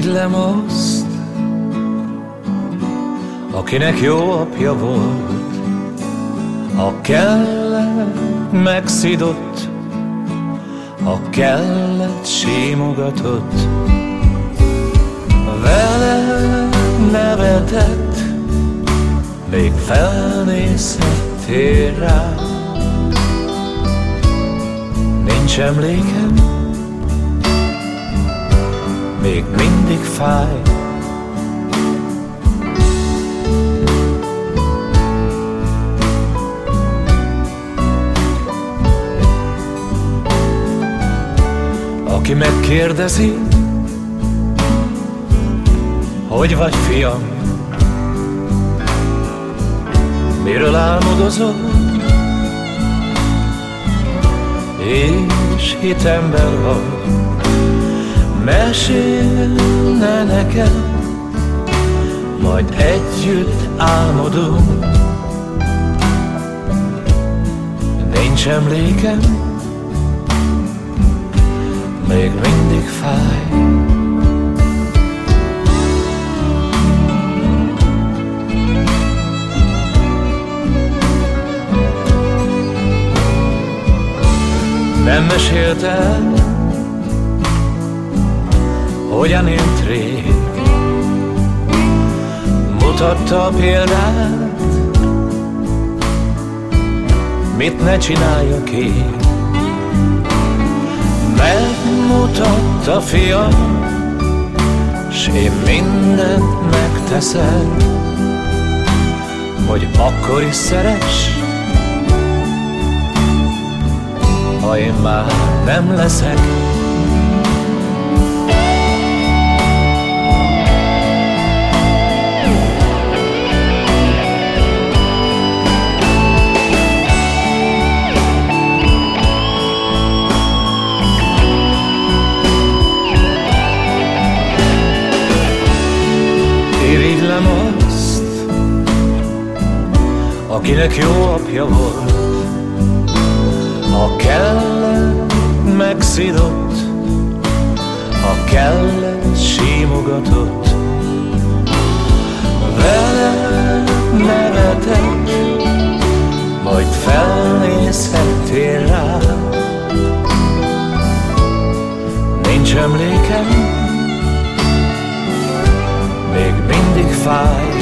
Irigylem azt, akinek jó apja volt, ha kellett, megszidott, ha kellett, simogatott. Vele nevetett, még felnézhettél rá. Nincs emlékem, még mindig fáj. Aki megkérdezi, hogy vagy fiam, miről álmodozol, és hitemben vagy, mesélne nekem, majd együtt álmodunk. Nincs emlékem, még mindig fáj. Nem mesélt el, hogyan élt rég, mutatta a példát, mit ne csináljak én. Megmutatta fiam, s én mindent megteszem, hogy akkor is szeress, ha én már nem leszek. ismerem azt, akinek jó apja volt. Ha kellett, megszidott, ha kellett, simogatott. Vele nevetek, majd felnézhettél rá. Nincs emlékem, find